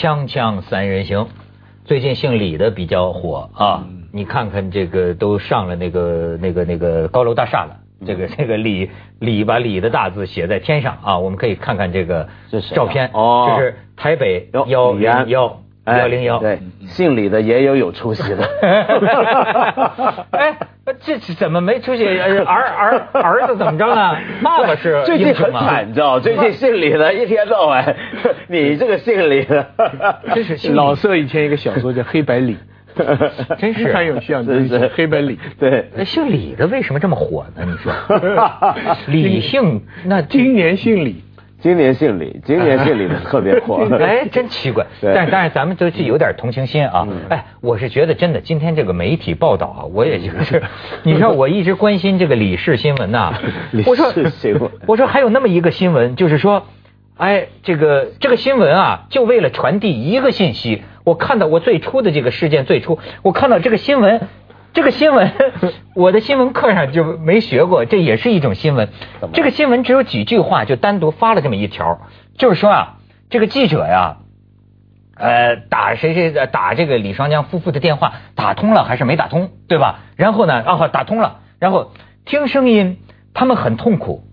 锵锵三人行，最近姓李的比较火啊，你看看这个都上了那个那个那个高楼大厦了，这个这个李李把李的大字写在天上啊，我们可以看看这个照片哦，这是台北幺零幺。幺零幺，对，姓李的也有有出息的。哎，这怎么没出息？儿儿儿子怎么着呢？爸爸是最近很惨，你知道最近姓李的一天到晚，你这个姓李的，真是老舍以前一个小说叫《黑白李》，真是很有像，真是黑白李。对，那姓李的为什么这么火呢？你说，李姓那今年姓李。今年姓李，今年姓李的特别火，哎，真奇怪。但是当然，咱们都是有点同情心啊。哎，我是觉得真的，今天这个媒体报道啊，我也就是，你知道，我一直关心这个李氏新闻呐。李氏新闻，我说还有那么一个新闻，就是说，哎，这个这个新闻啊，就为了传递一个信息。我看到我最初的这个事件最初，我看到这个新闻。这个新闻，我的新闻课上就没学过，这也是一种新闻。这个新闻只有几句话，就单独发了这么一条，就是说啊，这个记者呀，呃，打谁谁打这个李双江夫妇的电话，打通了还是没打通，对吧？然后呢，啊，打通了，然后听声音，他们很痛苦。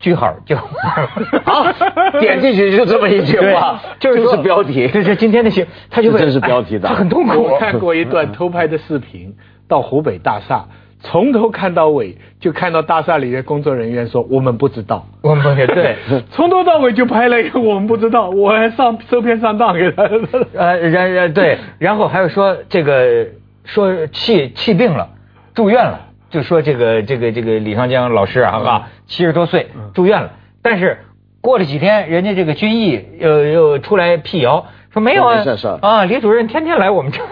句号就 好，点进去就这么一句话，就是标题，这是今天的新，他就这是标题的，他很痛苦。我看过一段偷拍的视频。到湖北大厦，从头看到尾，就看到大厦里的工作人员说：“我们不知道，我们对，从头到尾就拍了一个我们不知道，我还上收片上当给他。呃，然然对，然后还有说这个说气气病了，住院了，就说这个这个这个李双江老师啊，七十多岁住院了，但是过了几天，人家这个军艺又又出来辟谣。”说没有啊啊！李主任天天来我们这，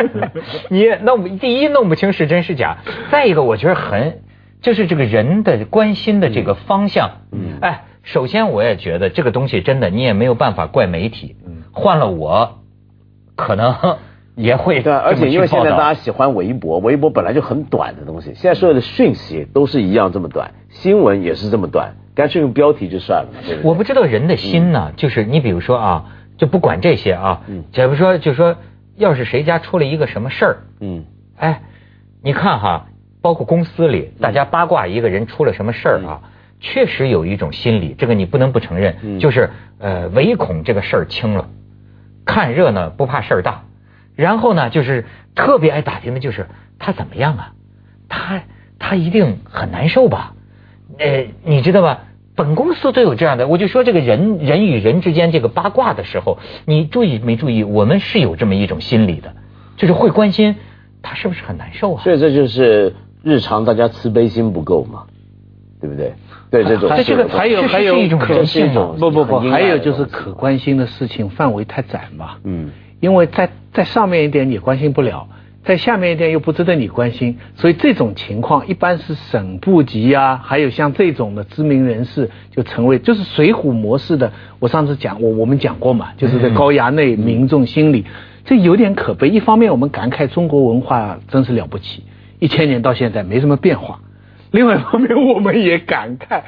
你弄不第一弄不清是真是假，再一个我觉得很就是这个人的关心的这个方向，嗯，哎，首先我也觉得这个东西真的你也没有办法怪媒体，嗯，换了我可能也会对，而且因为现在大家喜欢微博，微博本来就很短的东西，现在所有的讯息都是一样这么短，新闻也是这么短，干脆用标题就算了嘛。我不知道人的心呢，就是你比如说啊。就不管这些啊，假如说，就说，要是谁家出了一个什么事儿，嗯，哎，你看哈，包括公司里，大家八卦一个人出了什么事儿啊，确实有一种心理，这个你不能不承认，就是呃，唯恐这个事儿轻了，看热闹不怕事儿大，然后呢，就是特别爱打听的就是他怎么样啊，他他一定很难受吧，呃，你知道吧？本公司都有这样的，我就说这个人人与人之间这个八卦的时候，你注意没注意？我们是有这么一种心理的，就是会关心他是不是很难受啊。所以这就是日常大家慈悲心不够嘛，对不对？对这种，这个还有还有一种可信吗？不不不，还有就是可关心的事情范围太窄嘛。嗯，因为在在上面一点你关心不了。在下面一点又不值得你关心，所以这种情况一般是省部级啊，还有像这种的知名人士就成为就是水浒模式的。我上次讲我我们讲过嘛，就是在高衙内民众心里，这有点可悲。一方面我们感慨中国文化真是了不起，一千年到现在没什么变化；另外一方面我们也感慨。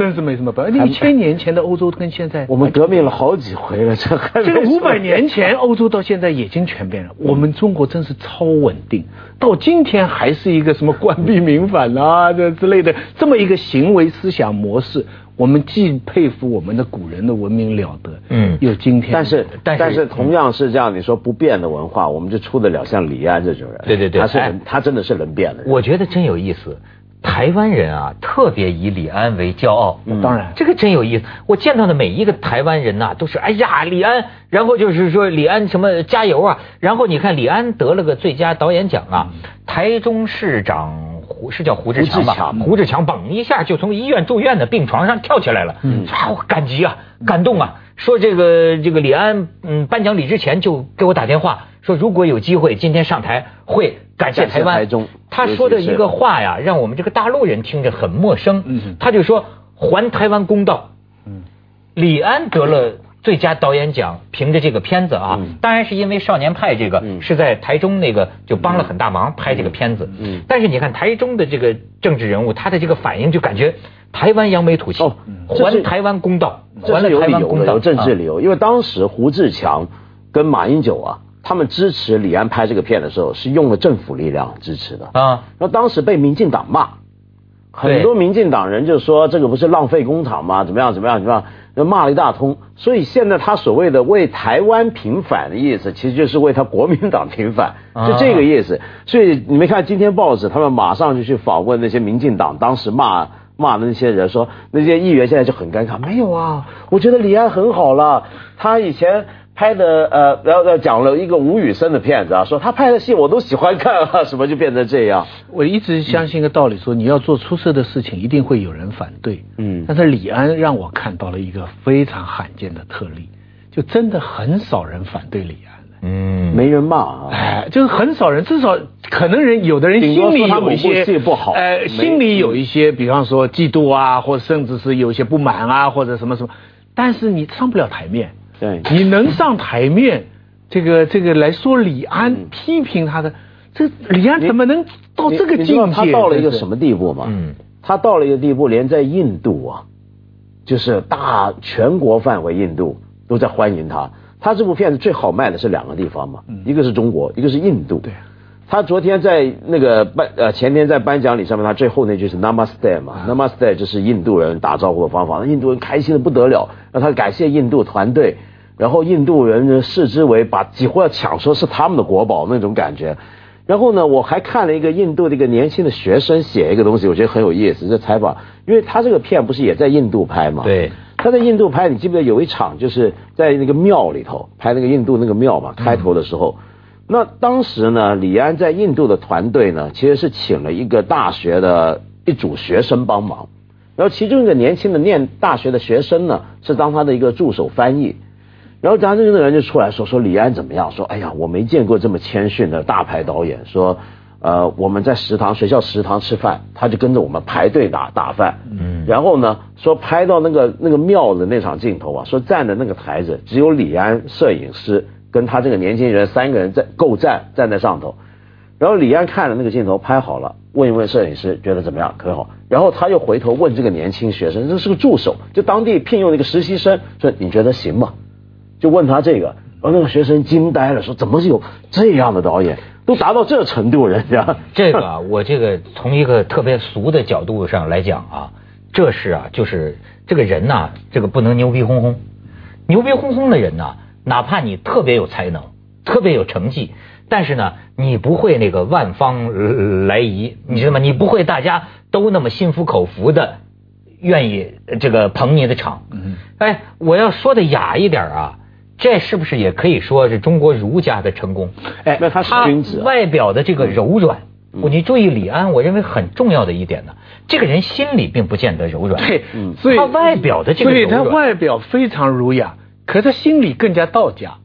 真是没什么办法。一千年前的欧洲跟现在，我们革命了好几回了，这还这个五百年前欧洲到现在已经全变了。我们中国真是超稳定，到今天还是一个什么官逼民反啊这之类的这么一个行为思想模式。我们既佩服我们的古人的文明了得，嗯，有今天。但是但是同样是这样，你说不变的文化，我们就出得了像李安这种人。对对对，他是他真的是能变的。我觉得真有意思。台湾人啊，特别以李安为骄傲。当然，这个真有意思。我见到的每一个台湾人呐，都是哎呀，李安，然后就是说李安什么加油啊。然后你看李安得了个最佳导演奖啊，台中市长胡是叫胡志强吧？胡志强嘣一下就从医院住院的病床上跳起来了，嗯啊，感激啊，感动啊。说这个这个李安，嗯，颁奖礼之前就给我打电话，说如果有机会今天上台会感谢台湾。他说的一个话呀，让我们这个大陆人听着很陌生。他就说还台湾公道。李安得了最佳导演奖，凭着这个片子啊，当然是因为《少年派》这个是在台中那个就帮了很大忙拍这个片子。但是你看台中的这个政治人物，他的这个反应就感觉。台湾扬眉吐气，还台湾公道，还了台湾公道，有政治理由。因为当时胡志强跟马英九啊，他们支持李安拍这个片的时候，是用了政府力量支持的啊。那当时被民进党骂，很多民进党人就说这个不是浪费工厂吗？怎么样怎么样怎么样？就骂了一大通。所以现在他所谓的为台湾平反的意思，其实就是为他国民党平反，就这个意思。所以你没看今天报纸，他们马上就去访问那些民进党当时骂。骂的那些人说，那些议员现在就很尴尬。没有啊，我觉得李安很好了。他以前拍的呃，然后讲了一个吴宇森的片子啊，说他拍的戏我都喜欢看啊，什么就变成这样。我一直相信一个道理，说你要做出色的事情，一定会有人反对。嗯，但是李安让我看到了一个非常罕见的特例，就真的很少人反对李安。嗯，没人骂啊，哎，就是很少人，至少可能人有的人心里有一些不好，呃，心里有一些，比方说嫉妒啊，或者甚至是有些不满啊，或者什么什么，但是你上不了台面，对，你能上台面，这个这个来说李安批评他的，这李安怎么能到这个境界？他到了一个什么地步嘛？嗯，他到了一个地步，连在印度啊，就是大全国范围印度都在欢迎他。他这部片子最好卖的是两个地方嘛，一个是中国，一个是印度。对，他昨天在那个颁呃前天在颁奖礼上面，他最后那句是 Namaste 嘛，Namaste 就是印度人打招呼的方法，印度人开心的不得了，让他感谢印度团队，然后印度人视之为把几乎要抢说是他们的国宝那种感觉。然后呢，我还看了一个印度的一个年轻的学生写一个东西，我觉得很有意思，这采访，因为他这个片不是也在印度拍嘛？对。他在印度拍，你记不记得有一场就是在那个庙里头拍那个印度那个庙嘛？开头的时候，那当时呢，李安在印度的团队呢，其实是请了一个大学的一组学生帮忙，然后其中一个年轻的念大学的学生呢，是当他的一个助手翻译，然后咱这个人就出来说说李安怎么样？说哎呀，我没见过这么谦逊的大牌导演，说。呃，我们在食堂学校食堂吃饭，他就跟着我们排队打打饭。嗯，然后呢，说拍到那个那个庙的那场镜头啊，说站的那个台子只有李安摄影师跟他这个年轻人三个人在够站站在上头。然后李安看了那个镜头拍好了，问一问摄影师觉得怎么样，可好？然后他又回头问这个年轻学生，这是个助手，就当地聘用的一个实习生，说你觉得行吗？就问他这个，然后那个学生惊呆了，说怎么有这样的导演？都达到这程度，人家 这个我这个从一个特别俗的角度上来讲啊，这是啊，就是这个人呐，这个不能牛逼哄哄，牛逼哄哄的人呢，哪怕你特别有才能，特别有成绩，但是呢，你不会那个万方来仪，你知道吗？你不会大家都那么心服口服的愿意这个捧你的场。嗯，哎，我要说的雅一点啊。这是不是也可以说是中国儒家的成功？哎，那他是君子。外表的这个柔软，你注意李安，我认为很重要的一点呢，这个人心里并不见得柔软。对，所以他外表的这个，所以他外表非常儒雅，可他心里更加道家，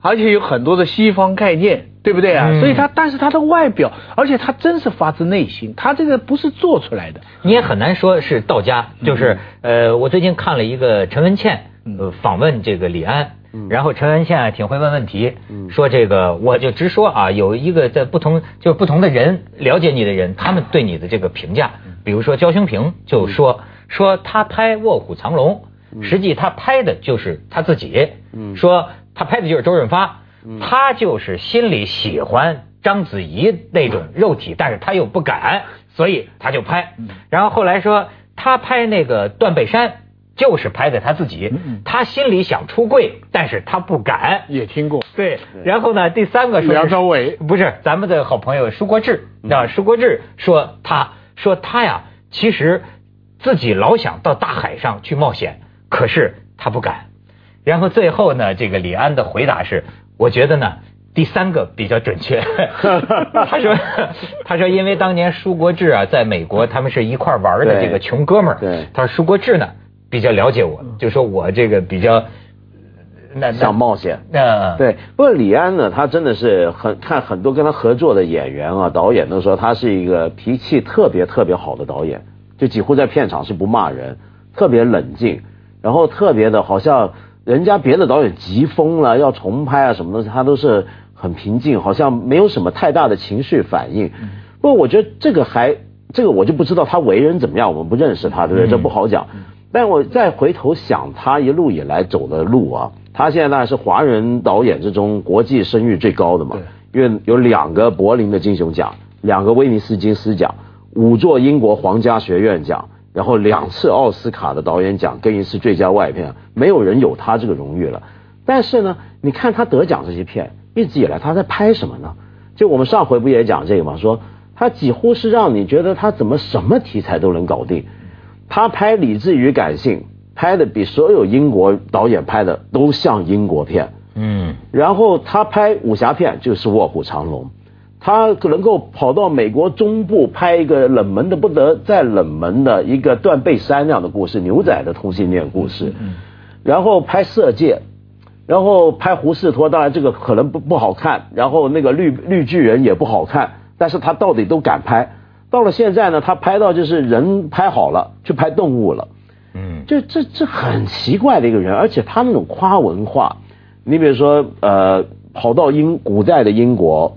而且有很多的西方概念，对不对啊？所以他，但是他的外表，而且他真是发自内心，他这个不是做出来的。你也很难说是道家，就是呃，我最近看了一个陈文茜呃访问这个李安。然后陈文宪挺会问问题，说这个我就直说啊，有一个在不同就是不同的人了解你的人，他们对你的这个评价，比如说焦兴平就说说他拍《卧虎藏龙》，实际他拍的就是他自己，说他拍的就是周润发，他就是心里喜欢章子怡那种肉体，但是他又不敢，所以他就拍。然后后来说他拍那个断背山。就是拍的他自己，他心里想出柜，但是他不敢。也听过。对，然后呢，第三个说梁朝伟不是咱们的好朋友舒国志啊，舒国志说他说他呀，其实自己老想到大海上去冒险，可是他不敢。然后最后呢，这个李安的回答是，我觉得呢，第三个比较准确。他说他说因为当年舒国志啊，在美国他们是一块玩的这个穷哥们儿。对，他说舒国志呢。比较了解我，就说我这个比较那想冒险。那对，不过李安呢，他真的是很看很多跟他合作的演员啊、导演都说他是一个脾气特别特别好的导演，就几乎在片场是不骂人，特别冷静，然后特别的好像人家别的导演急疯了要重拍啊什么东西，他都是很平静，好像没有什么太大的情绪反应。不过我觉得这个还这个我就不知道他为人怎么样，我们不认识他，对不对？这不好讲。但我再回头想他一路以来走的路啊，他现在当然是华人导演之中国际声誉最高的嘛，因为有两个柏林的金熊奖，两个威尼斯金狮奖，五座英国皇家学院奖，然后两次奥斯卡的导演奖跟一次最佳外片，没有人有他这个荣誉了。但是呢，你看他得奖这些片，一直以来他在拍什么呢？就我们上回不也讲这个吗？说他几乎是让你觉得他怎么什么题材都能搞定。他拍理智与感性，拍的比所有英国导演拍的都像英国片。嗯。然后他拍武侠片就是卧虎藏龙，他能够跑到美国中部拍一个冷门的不得再冷门的一个断背山那样的故事，牛仔的同性恋故事。嗯。然后拍色戒。然后拍胡适托，当然这个可能不不好看，然后那个绿绿巨人也不好看，但是他到底都敢拍。到了现在呢，他拍到就是人拍好了，去拍动物了。嗯，就这这很奇怪的一个人，而且他那种夸文化，你比如说呃，跑到英古代的英国，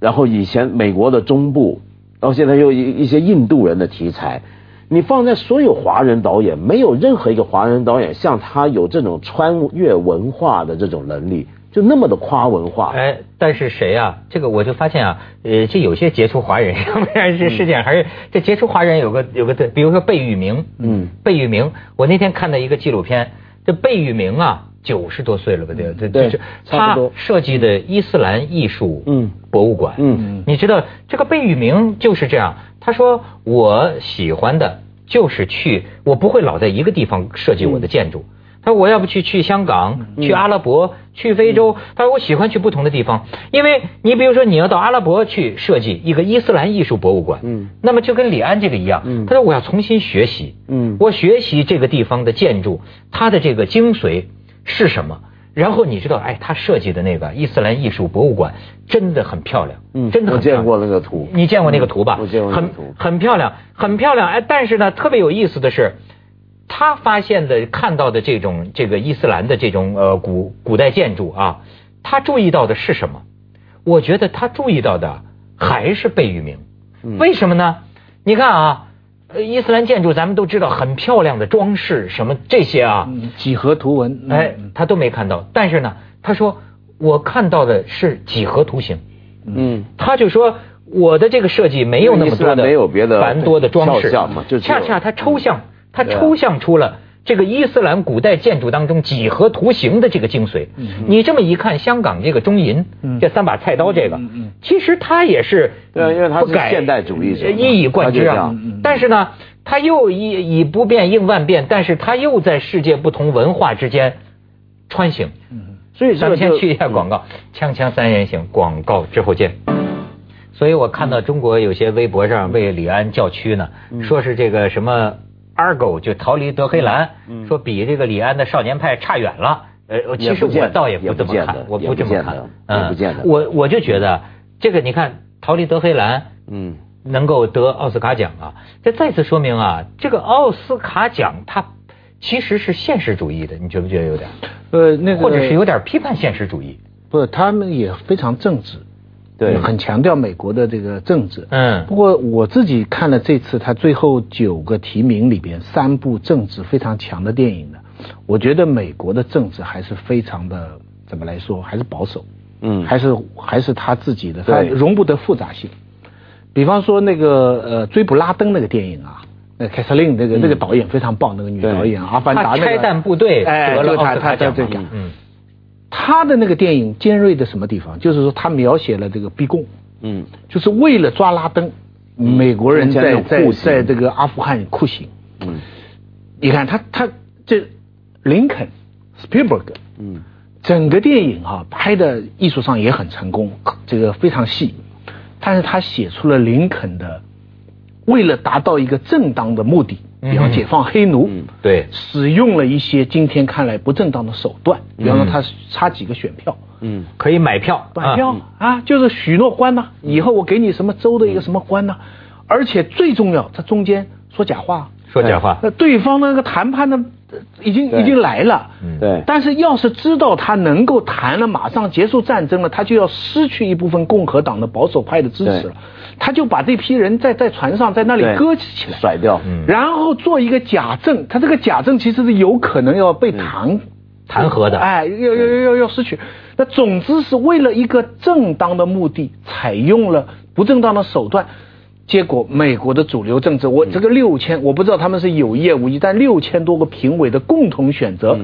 然后以前美国的中部，然后现在又一一些印度人的题材。你放在所有华人导演，没有任何一个华人导演像他有这种穿越文化的这种能力，就那么的夸文化。哎，但是谁啊？这个我就发现啊，呃，这有些杰出华人，要 不然这世界上还是这杰出华人有个有个，比如说贝聿铭，嗯，贝聿铭，我那天看到一个纪录片，这贝聿铭啊，九十多岁了吧？对，这是他设计的伊斯兰艺术博物馆。嗯，你知道这个贝聿铭就是这样，他说我喜欢的。就是去，我不会老在一个地方设计我的建筑。他说我要不去去香港，去阿拉伯，去非洲。他说我喜欢去不同的地方，因为你比如说你要到阿拉伯去设计一个伊斯兰艺术博物馆，嗯，那么就跟李安这个一样，嗯，他说我要重新学习，嗯，我学习这个地方的建筑，它的这个精髓是什么。然后你知道，哎，他设计的那个伊斯兰艺术博物馆真的很漂亮，嗯，真的很漂亮。我见过那个图，你见过那个图吧？我见过很很漂亮，很漂亮。哎，但是呢，特别有意思的是，他发现的、看到的这种这个伊斯兰的这种呃古古代建筑啊，他注意到的是什么？我觉得他注意到的还是贝聿铭。为什么呢？你看啊。伊斯兰建筑咱们都知道很漂亮的装饰什么这些啊，几何图文，哎，他都没看到。但是呢，他说我看到的是几何图形。嗯，他就说我的这个设计没有那么多的没有别的繁多的装饰，就恰恰它抽象，他抽象出了。这个伊斯兰古代建筑当中几何图形的这个精髓，你这么一看，香港这个中银，这三把菜刀这个，其实它也是对，因为它是现代主义者，一以贯之啊。但是呢，它又以以不变应万变，但是它又在世界不同文化之间穿行。所以咱们先去一下广告，锵锵三人行广告之后见。所以我看到中国有些微博上为李安叫屈呢，说是这个什么。Argo 就逃离德黑兰，说比这个李安的少年派差远了。呃，其实我倒也不这么看，我不这么看。嗯，不见得。我我就觉得这个，你看逃离德黑兰，嗯，能够得奥斯卡奖啊，这再次说明啊，这个奥斯卡奖它其实是现实主义的，你觉不觉得有点？呃，那个或者是有点批判现实主义。不，他们也非常正直。对，很强调美国的这个政治。嗯，不过我自己看了这次他最后九个提名里边三部政治非常强的电影呢，我觉得美国的政治还是非常的怎么来说，还是保守。嗯，还是还是他自己的，他容不得复杂性。比方说那个呃追捕拉登那个电影啊，那凯瑟琳那个那个导演非常棒，那个女导演阿凡达那个拆弹部队得了奥斯卡奖。嗯。他的那个电影尖锐的什么地方？就是说他描写了这个逼供，嗯，就是为了抓拉登，美国人在在在这个阿富汗酷刑，嗯，你看他他这林肯，Spielberg，嗯，整个电影啊拍的艺术上也很成功，这个非常细，但是他写出了林肯的为了达到一个正当的目的。比方解放黑奴，对，使用了一些今天看来不正当的手段，比方说他差几个选票，嗯，可以买票，买票啊，就是许诺官呐，以后我给你什么州的一个什么官呐，而且最重要，他中间说假话，说假话，那对方那个谈判的已经已经来了。对。但是要是知道他能够谈了，马上结束战争了，他就要失去一部分共和党的保守派的支持了。他就把这批人在在船上在那里搁置起来，甩掉，然后做一个假证。他这个假证其实是有可能要被弹弹劾的，哎，要要要要要失去。那总之是为了一个正当的目的，采用了不正当的手段。结果，美国的主流政治，我这个六千，我不知道他们是有意无意，但六千多个评委的共同选择，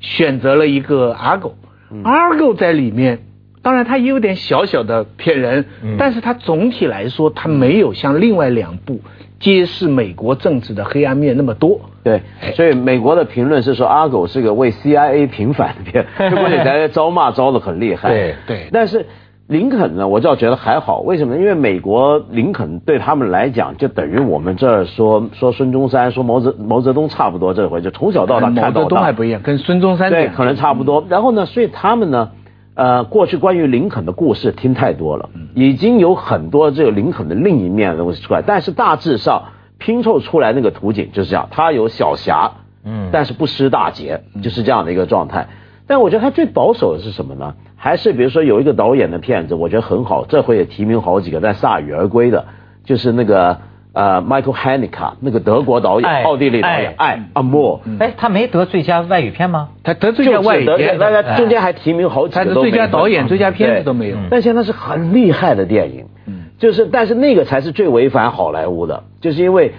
选择了一个 Argo，Argo 在里面，当然它也有点小小的骗人，但是它总体来说，它没有像另外两部揭示美国政治的黑暗面那么多。对，所以美国的评论是说，Argo 是个为 CIA 平反的片，结果你在招骂招的很厉害。对对，但是。林肯呢，我倒觉得还好，为什么？因为美国林肯对他们来讲，就等于我们这儿说说孙中山、说毛泽毛泽东差不多，这回就从小到大看到。毛泽东还不一样，跟孙中山对可能差不多。然后呢，所以他们呢，呃，过去关于林肯的故事听太多了，已经有很多这个林肯的另一面的东西出来，但是大致上拼凑出来那个图景就是这样，他有小侠，嗯，但是不失大节，就是这样的一个状态。但我觉得他最保守的是什么呢？还是比如说有一个导演的片子，我觉得很好，这回也提名好几个，但铩羽而归的，就是那个呃，Michael Haneke 那个德国导演，奥地利导演，爱阿莫。哎，他没得最佳外语片吗？他得最佳外语片，大家中间还提名好几个，他的最佳导演、最佳片子都没有。但现在是很厉害的电影，就是但是那个才是最违反好莱坞的，就是因为。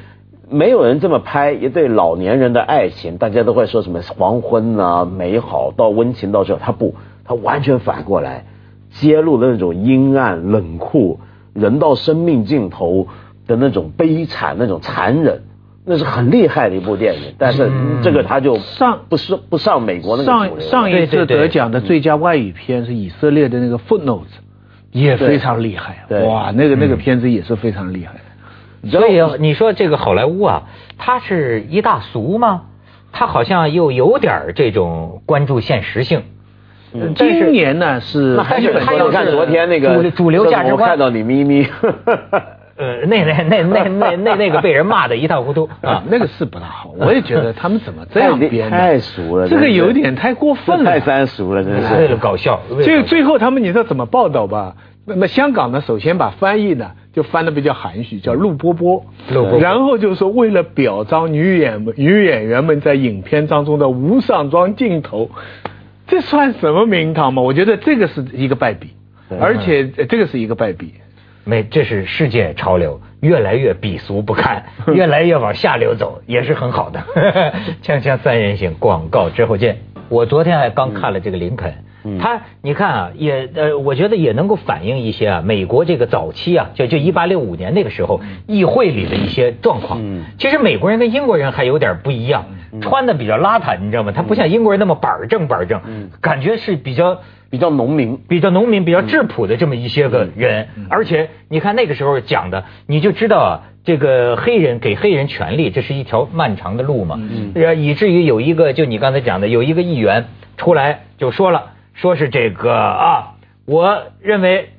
没有人这么拍一对老年人的爱情，大家都会说什么黄昏啊，美好到温情到这，他不，他完全反过来，揭露了那种阴暗冷酷，人到生命尽头的那种悲惨，那种残忍，那是很厉害的一部电影。但是这个他就上不是不上美国那个上上一次得奖的最佳外语片是以色列的那个 Footnotes，也非常厉害，哇，那个那个片子也是非常厉害。所以你说这个好莱坞啊，它是一大俗吗？它好像又有点这种关注现实性。今年呢是，还是他要看昨天那个主主流价值观，看到你咪咪。呃，那那那那那那那个被人骂的一塌糊涂 啊，那个是不大好。我也觉得他们怎么这样编的？太俗了，这个有点太过分了，太三俗了，真是为了 搞笑。最最后他们你知道怎么报道吧？那么香港呢，首先把翻译呢。就翻的比较含蓄，叫陆波波，然后就是说为了表彰女演女演员们在影片当中的无上妆镜头，这算什么名堂吗？我觉得这个是一个败笔，而且这个是一个败笔。没，这是世界潮流，越来越鄙俗不堪，越来越往下流走，也是很好的。锵锵三人行，广告之后见。我昨天还刚看了这个林肯。他，你看啊，也呃，我觉得也能够反映一些啊，美国这个早期啊，就就一八六五年那个时候，议会里的一些状况。其实美国人跟英国人还有点不一样，穿的比较邋遢，你知道吗？他不像英国人那么板正板正，感觉是比较比较农民，比较农民，比较质朴的这么一些个人。而且你看那个时候讲的，你就知道啊，这个黑人给黑人权利，这是一条漫长的路嘛。嗯以至于有一个，就你刚才讲的，有一个议员出来就说了。说是这个啊，我认为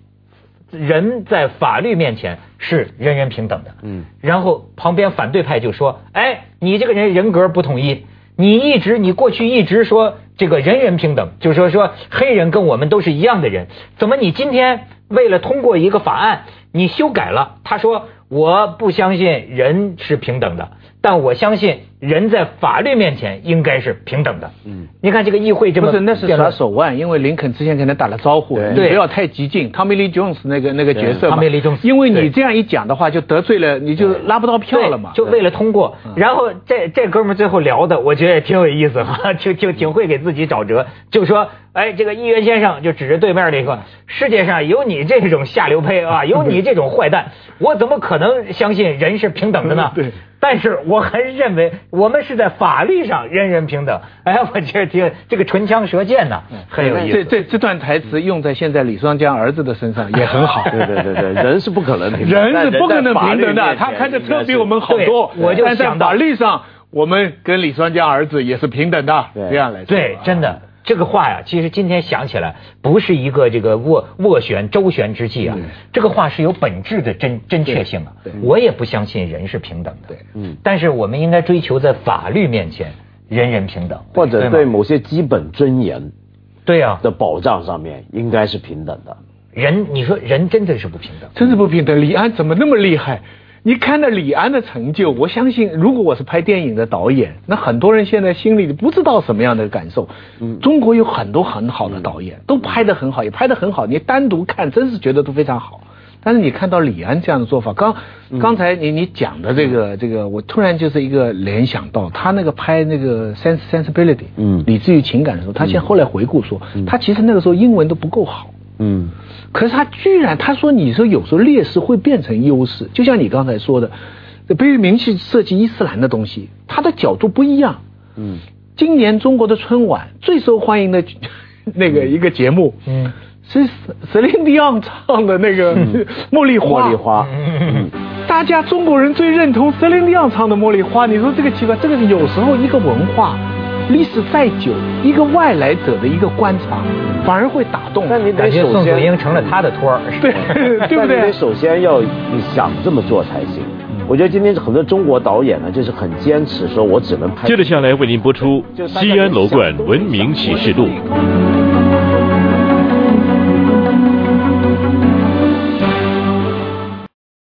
人在法律面前是人人平等的。嗯，然后旁边反对派就说：“哎，你这个人人格不统一，你一直你过去一直说这个人人平等，就是说说黑人跟我们都是一样的人，怎么你今天为了通过一个法案，你修改了？”他说：“我不相信人是平等的。”但我相信人在法律面前应该是平等的。嗯，你看这个议会这么不是那是耍手腕，因为林肯之前跟他打了招呼，你不要太激进。Tommy Lee Jones 那个那个角色，Tommy Lee Jones，因为你这样一讲的话，就得罪了，你就拉不到票了嘛。就为了通过，然后这这哥们最后聊的，我觉得也挺有意思 哈，就就挺会给自己找辙，就说，哎，这个议员先生就指着对面那个，世界上有你这种下流胚啊，有你这种坏蛋，我怎么可能相信人是平等的呢？对。但是我还是认为我们是在法律上人人平等。哎，我觉得挺这个唇枪舌剑呢，很有意思。这这这段台词用在现在李双江儿子的身上也很好。对对对对，人是不可能平等，人是不可能平等的。他开的车比我们好多，我就想法律上我们跟李双江儿子也是平等的。这样来说，对，真的。这个话呀，其实今天想起来不是一个这个斡斡旋周旋之计啊，这个话是有本质的真真确性的。我也不相信人是平等的，对嗯，但是我们应该追求在法律面前人人平等，或者对某些基本尊严，对呀的保障上面应该是平等的。人，你说人真的是不平等，真是不平等。李安怎么那么厉害？你看到李安的成就，我相信，如果我是拍电影的导演，那很多人现在心里不知道什么样的感受。嗯，中国有很多很好的导演，都拍得很好，也拍得很好。你单独看，真是觉得都非常好。但是你看到李安这样的做法，刚刚才你你讲的这个这个，我突然就是一个联想到他那个拍那个 sense sensibility，嗯，理智与情感的时候，他现后来回顾说，他其实那个时候英文都不够好。嗯。可是他居然他说你说有时候劣势会变成优势，就像你刚才说的，贝聿铭去设计伊斯兰的东西，他的角度不一样。嗯，今年中国的春晚最受欢迎的 那个一个节目，嗯，是 Celine Dion 唱的那个《茉莉花》。茉莉花，嗯，大家中国人最认同 Celine Dion 唱的《茉莉花》，你说这个奇怪，这个有时候一个文化。历史再久，一个外来者的一个观察，反而会打动。那你得首先，宋祖英成了他的托儿，对 对不对？你得首先要想这么做才行。我觉得今天很多中国导演呢，就是很坚持，说我只能拍。接着下来为您播出《西安楼冠文明启示录》。